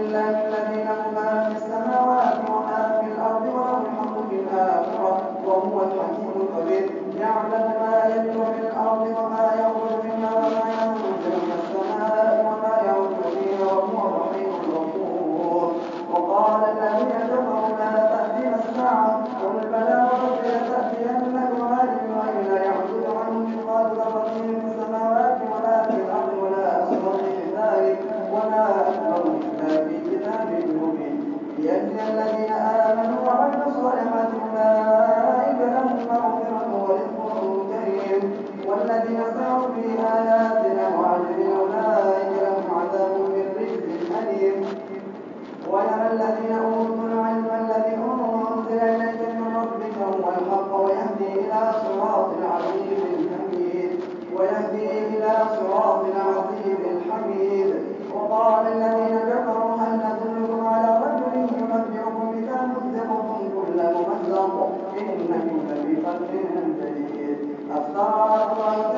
ولو ترى إذ الظالمون موقوفون عند ربهم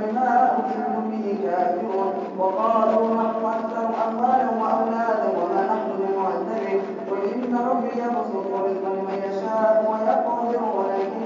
بما كنتم به كافرون وقالوا نحن أكثر أموالا وأولادا وما نحن بمعذبين. قل إن ربي يبسط الرزق لمن يشاء ويقدر ولكن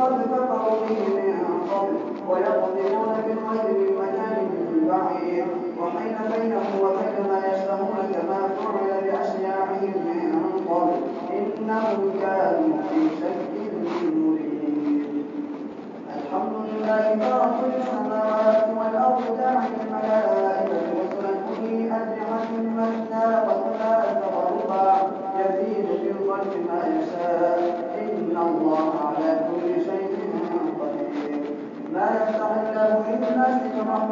قد كفروا به من قبل ويقذفون بالغيب من مكان بعيد وحيل بينهم وبين ما يشتهون كما فعل بأشياعهم من قبل إنهم كانوا في شك مريب الحمد لله رب السماوات والأرض جاعل الملائكة رسلا أولي أجنحة مثنى وثلاث ورباع يزيد في الخلق ما يشاء إن الله يفتح الله للناس رحمة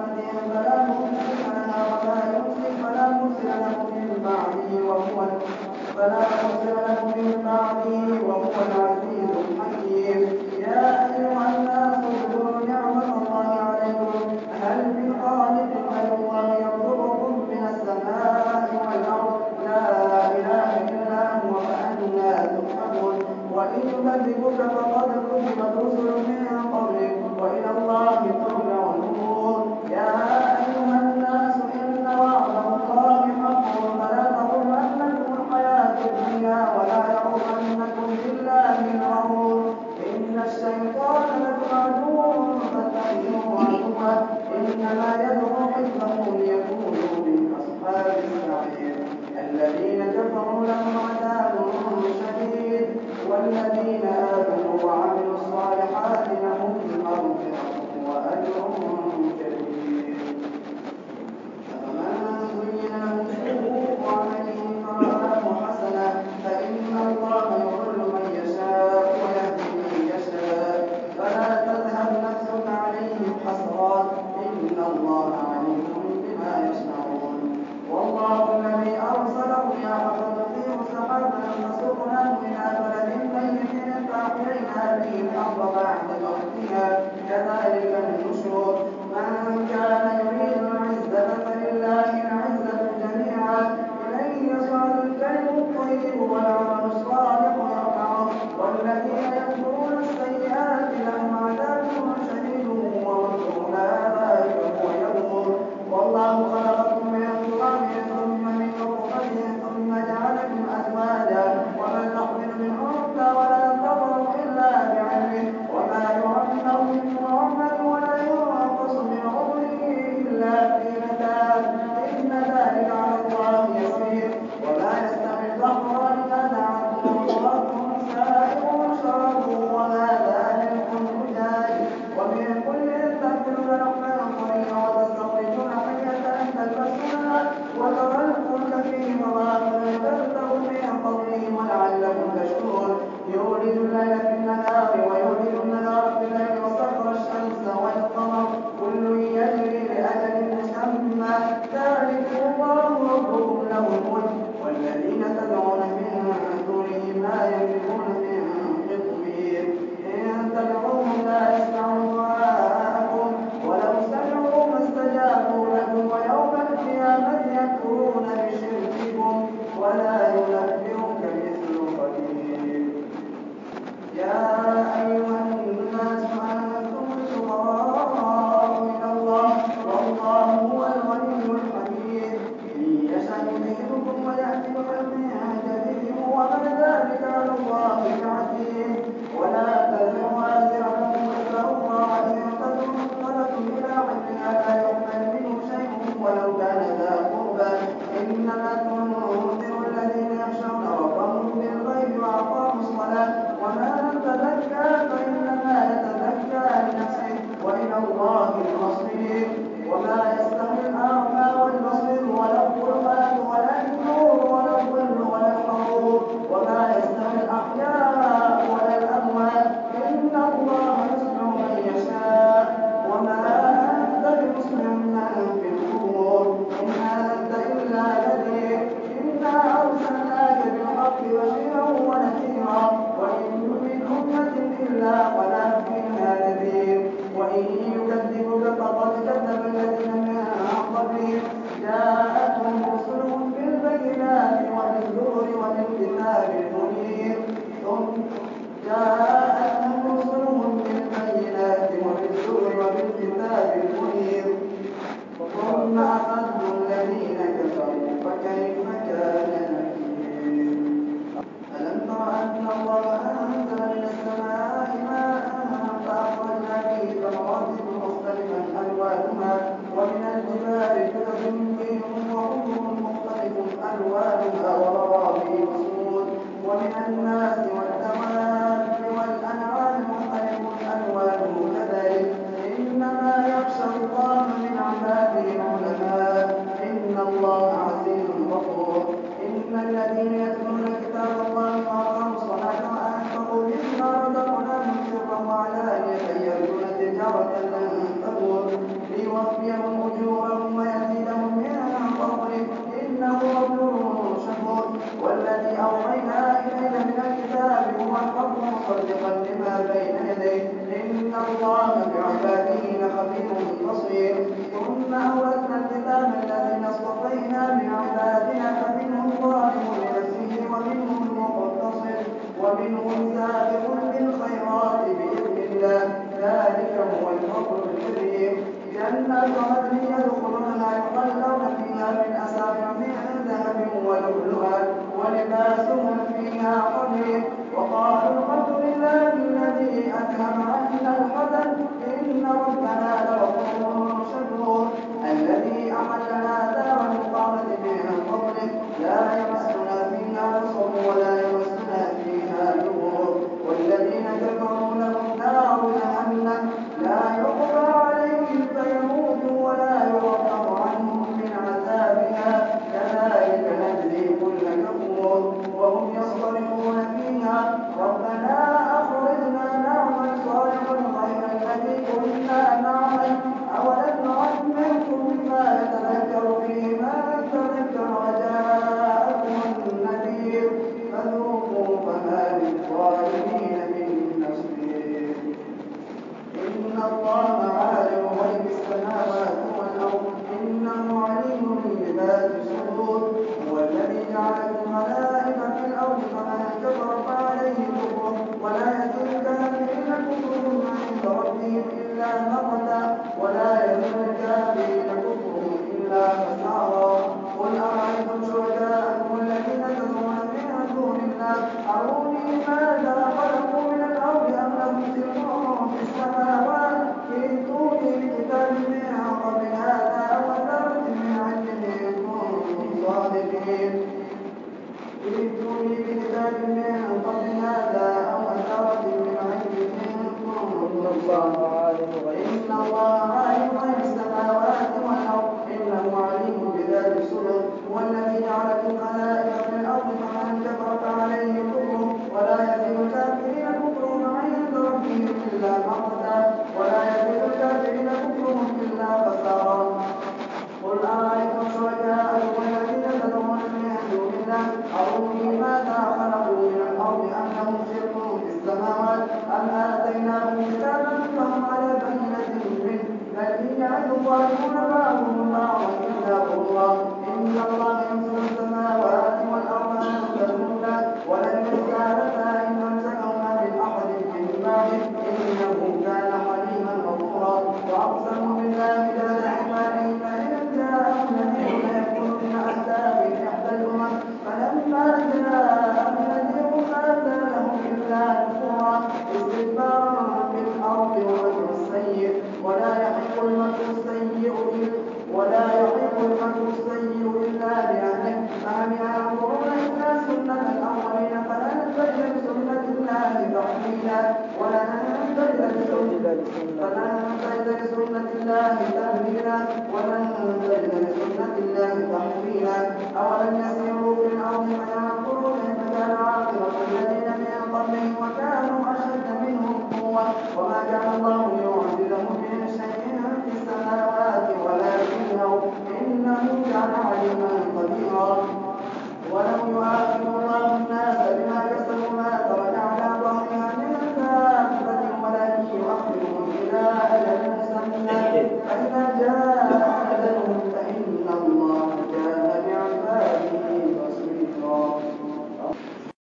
أولم